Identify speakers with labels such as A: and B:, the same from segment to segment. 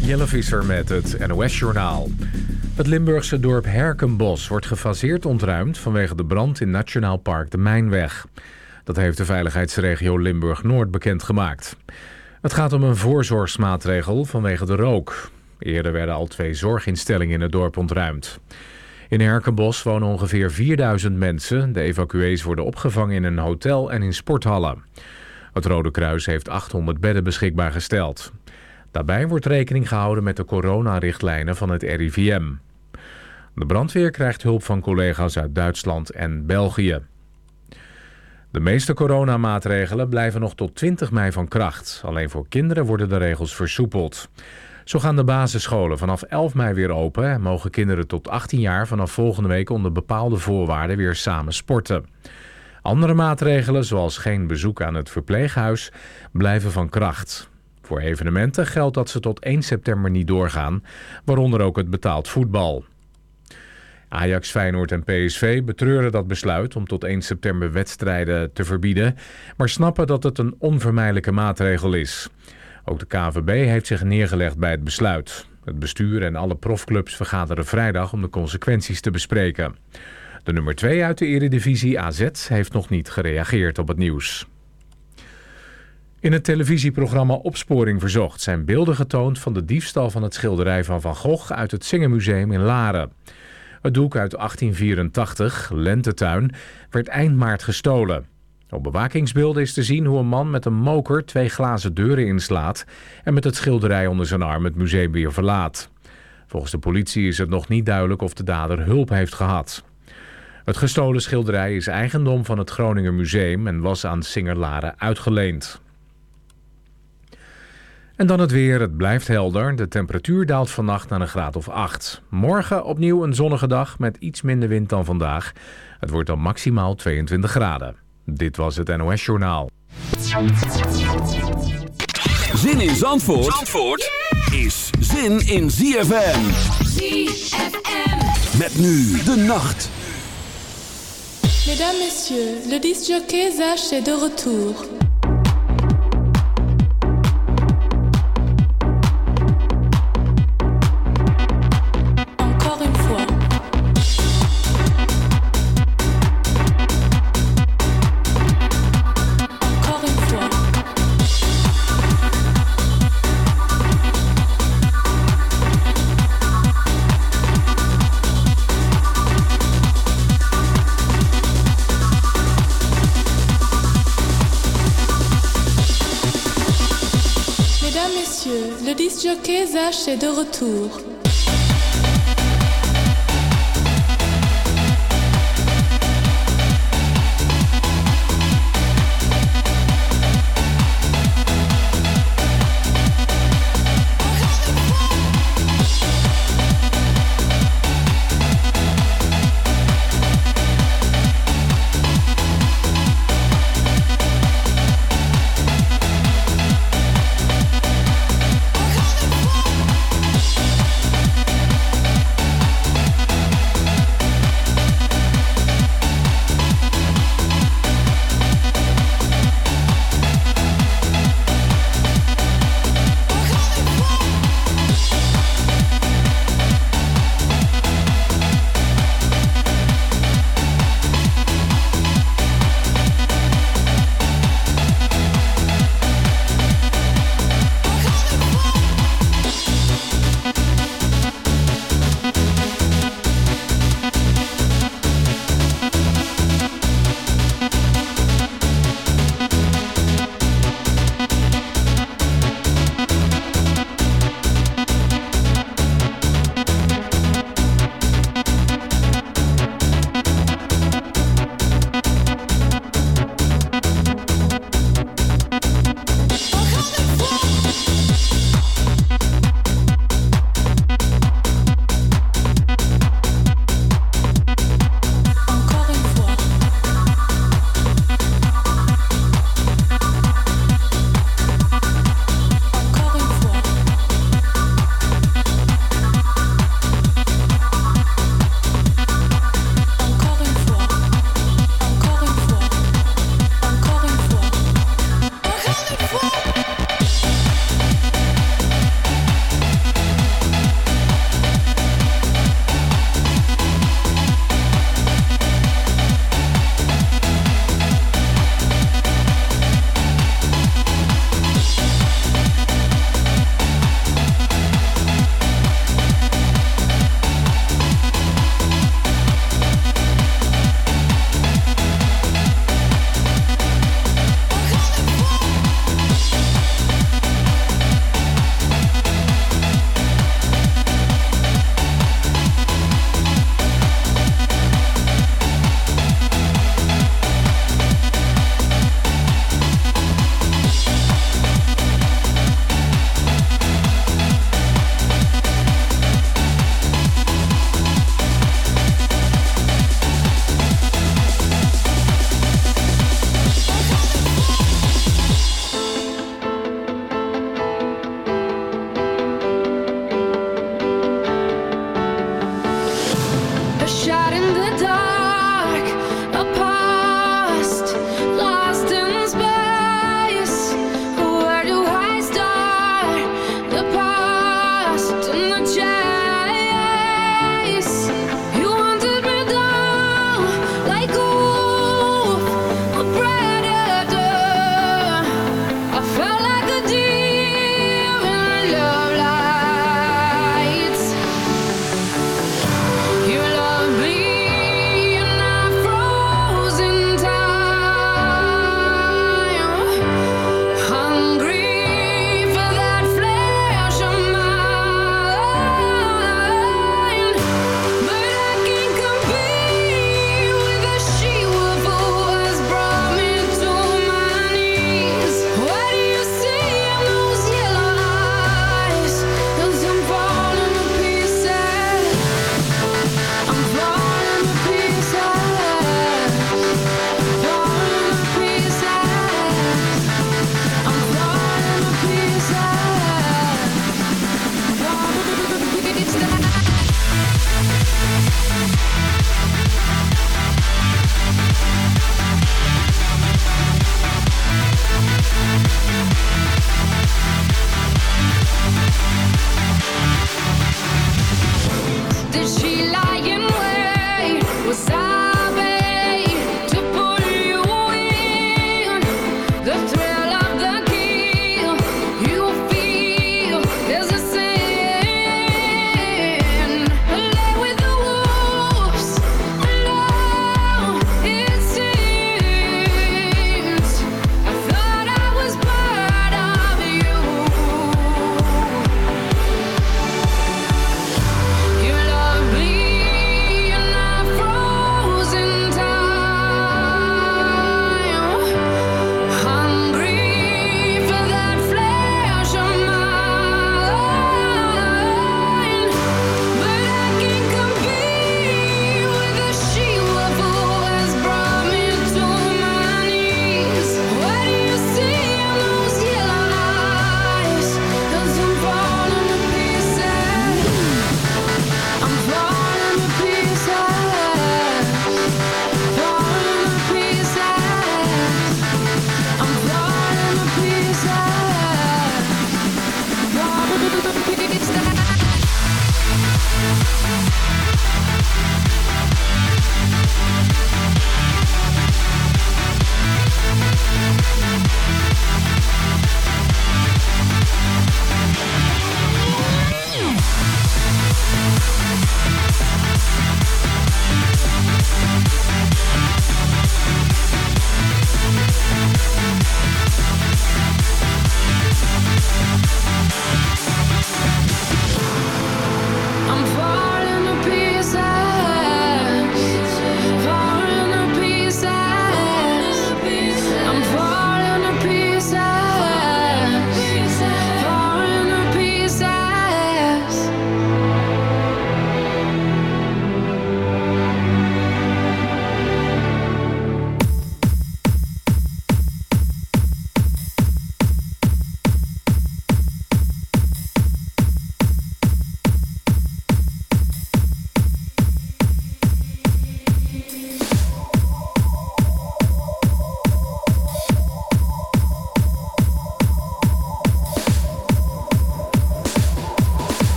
A: Jelle Visser met het NOS-journaal. Het Limburgse dorp Herkenbos wordt gefaseerd ontruimd... vanwege de brand in Nationaal Park de Mijnweg. Dat heeft de veiligheidsregio Limburg-Noord bekendgemaakt. Het gaat om een voorzorgsmaatregel vanwege de rook. Eerder werden al twee zorginstellingen in het dorp ontruimd. In Herkenbos wonen ongeveer 4000 mensen. De evacuees worden opgevangen in een hotel en in sporthallen. Het Rode Kruis heeft 800 bedden beschikbaar gesteld. Daarbij wordt rekening gehouden met de coronarichtlijnen van het RIVM. De brandweer krijgt hulp van collega's uit Duitsland en België. De meeste coronamaatregelen blijven nog tot 20 mei van kracht. Alleen voor kinderen worden de regels versoepeld. Zo gaan de basisscholen vanaf 11 mei weer open... en mogen kinderen tot 18 jaar vanaf volgende week onder bepaalde voorwaarden weer samen sporten. Andere maatregelen, zoals geen bezoek aan het verpleeghuis, blijven van kracht. Voor evenementen geldt dat ze tot 1 september niet doorgaan, waaronder ook het betaald voetbal. Ajax, Feyenoord en PSV betreuren dat besluit om tot 1 september wedstrijden te verbieden, maar snappen dat het een onvermijdelijke maatregel is. Ook de KVB heeft zich neergelegd bij het besluit. Het bestuur en alle profclubs vergaderen vrijdag om de consequenties te bespreken. De nummer 2 uit de eredivisie AZ heeft nog niet gereageerd op het nieuws. In het televisieprogramma Opsporing Verzocht zijn beelden getoond van de diefstal van het schilderij van Van Gogh uit het Singermuseum in Laren. Het doek uit 1884, Lentetuin, werd eind maart gestolen. Op bewakingsbeelden is te zien hoe een man met een moker twee glazen deuren inslaat en met het schilderij onder zijn arm het museum weer verlaat. Volgens de politie is het nog niet duidelijk of de dader hulp heeft gehad. Het gestolen schilderij is eigendom van het Groninger Museum en was aan Singer Laren uitgeleend. En dan het weer. Het blijft helder. De temperatuur daalt vannacht naar een graad of 8. Morgen opnieuw een zonnige dag met iets minder wind dan vandaag. Het wordt dan maximaal 22 graden. Dit was het NOS Journaal.
B: Zin in Zandvoort, Zandvoort is zin in ZFM. ZFM. Met nu de nacht.
C: Mesdames, Messieurs, le disjockey Zach est de retour. Jockey Zach est de retour.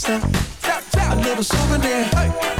D: stuff. A little souvenir.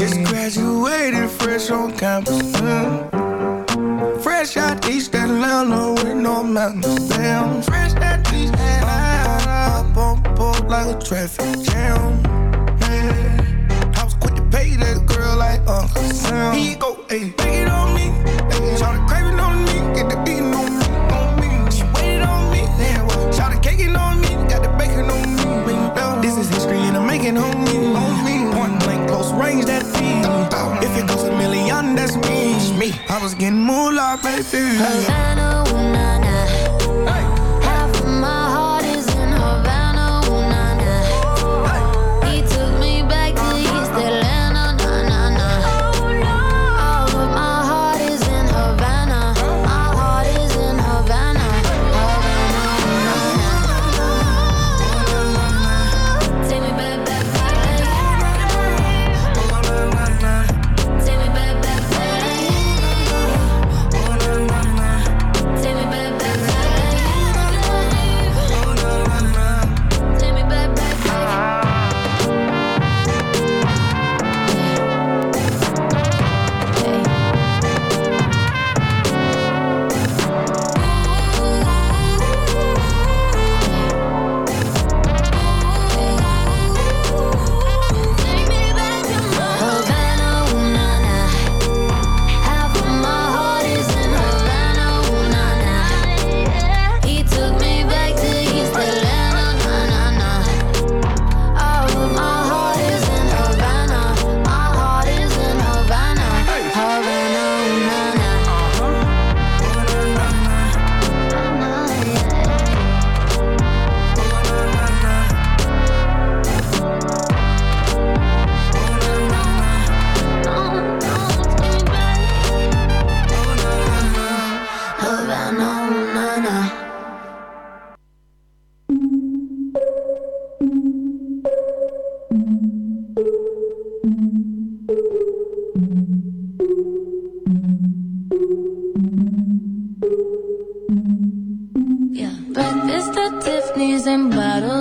E: Just graduated
F: fresh on campus. Mm. Fresh out East that Atlanta with no mountains. Damn, fresh out East Atlanta. Up on pole like a traffic jam. Man, I was quick to pay that girl like Uncle Sam. He go, hey. was getting
E: more like baby.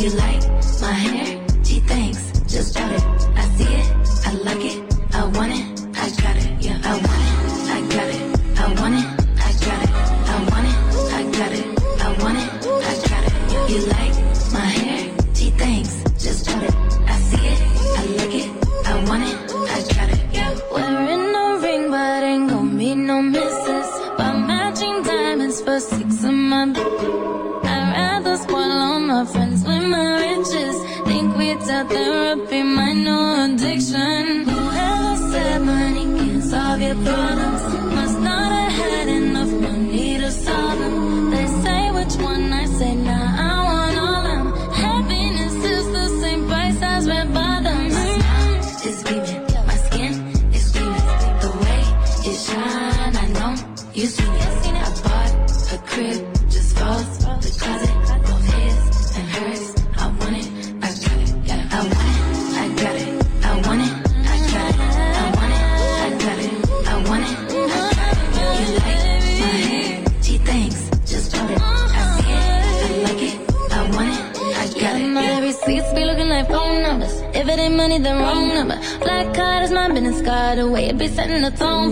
E: you like.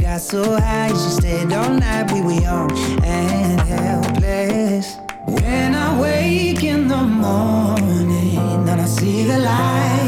E: got
G: so high, she stayed all night. We were young and helpless. When I wake in the morning and I see the light.